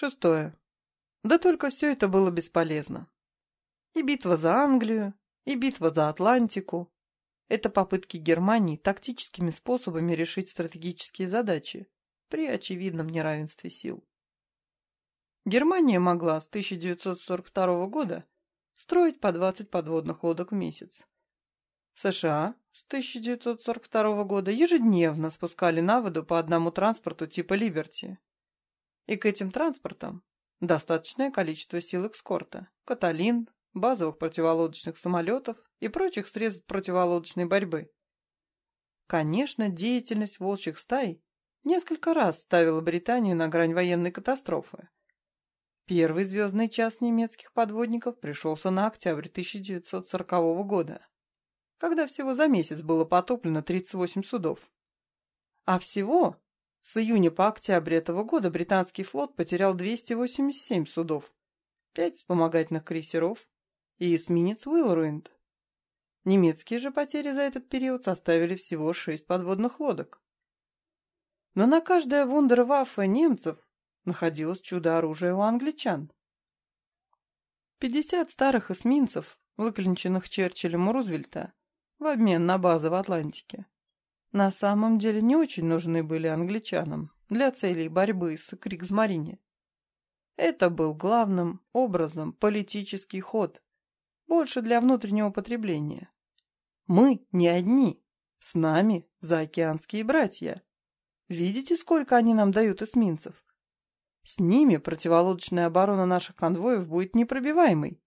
Шестое. Да только все это было бесполезно. И битва за Англию, и битва за Атлантику. Это попытки Германии тактическими способами решить стратегические задачи при очевидном неравенстве сил. Германия могла с 1942 года строить по 20 подводных лодок в месяц. США с 1942 года ежедневно спускали на воду по одному транспорту типа «Либерти». И к этим транспортам достаточное количество сил экскорта, «Каталин», базовых противолодочных самолетов и прочих средств противолодочной борьбы. Конечно, деятельность волчьих стай несколько раз ставила Британию на грань военной катастрофы. Первый звездный час немецких подводников пришелся на октябрь 1940 года, когда всего за месяц было потоплено 38 судов. А всего с июня по октябрь этого года британский флот потерял 287 судов, 5 вспомогательных крейсеров и эсминец Уиллруинд. Немецкие же потери за этот период составили всего 6 подводных лодок. Но на каждое вундерваффе немцев находилось чудо-оружие у англичан. 50 старых эсминцев, выклинченных Черчиллем у Рузвельта, в обмен на базы в Атлантике, на самом деле не очень нужны были англичанам для целей борьбы с Кригсмарине. Это был главным образом политический ход, больше для внутреннего потребления. Мы не одни, с нами заокеанские братья. Видите, сколько они нам дают эсминцев? С ними противолодочная оборона наших конвоев будет непробиваемой.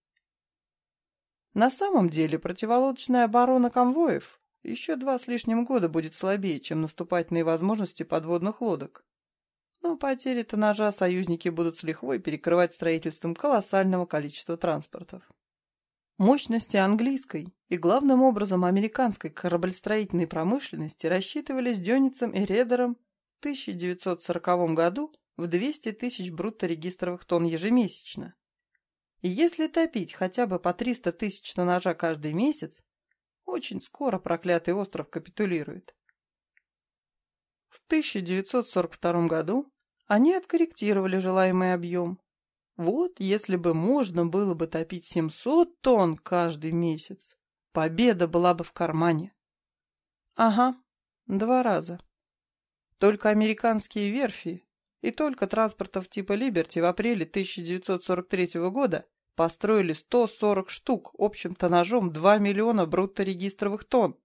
На самом деле противолодочная оборона конвоев еще два с лишним года будет слабее, чем наступательные возможности подводных лодок. Но потери тоннажа союзники будут с лихвой перекрывать строительством колоссального количества транспортов. Мощности английской и главным образом американской кораблестроительной промышленности рассчитывались Дёницем и Редером в 1940 году в 200 тысяч брутто-регистровых тонн ежемесячно. И если топить хотя бы по 300 тысяч тоннажа каждый месяц, очень скоро проклятый остров капитулирует. В 1942 году они откорректировали желаемый объем. Вот если бы можно было бы топить 700 тонн каждый месяц, победа была бы в кармане. Ага, два раза. Только американские верфи и только транспортов типа «Либерти» в апреле 1943 года построили 140 штук общим тоннажом 2 миллиона брутто-регистровых тонн.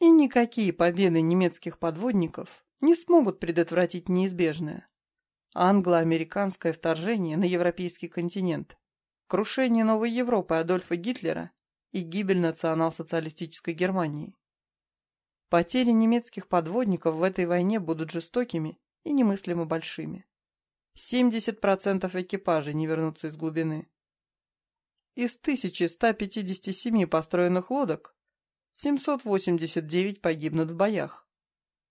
И никакие победы немецких подводников не смогут предотвратить неизбежное. Англо-американское вторжение на европейский континент, крушение новой Европы Адольфа Гитлера и гибель национал-социалистической Германии. Потери немецких подводников в этой войне будут жестокими и немыслимо большими. 70% экипажей не вернутся из глубины. Из 1157 построенных лодок 789 погибнут в боях.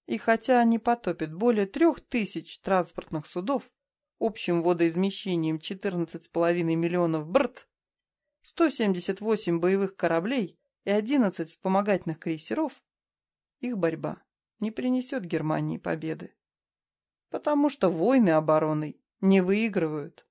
И хотя они потопят более 3000 транспортных судов общим водоизмещением 14,5 миллионов брт, 178 боевых кораблей и 11 вспомогательных крейсеров, их борьба не принесет Германии победы. Потому что войны обороной не выигрывают.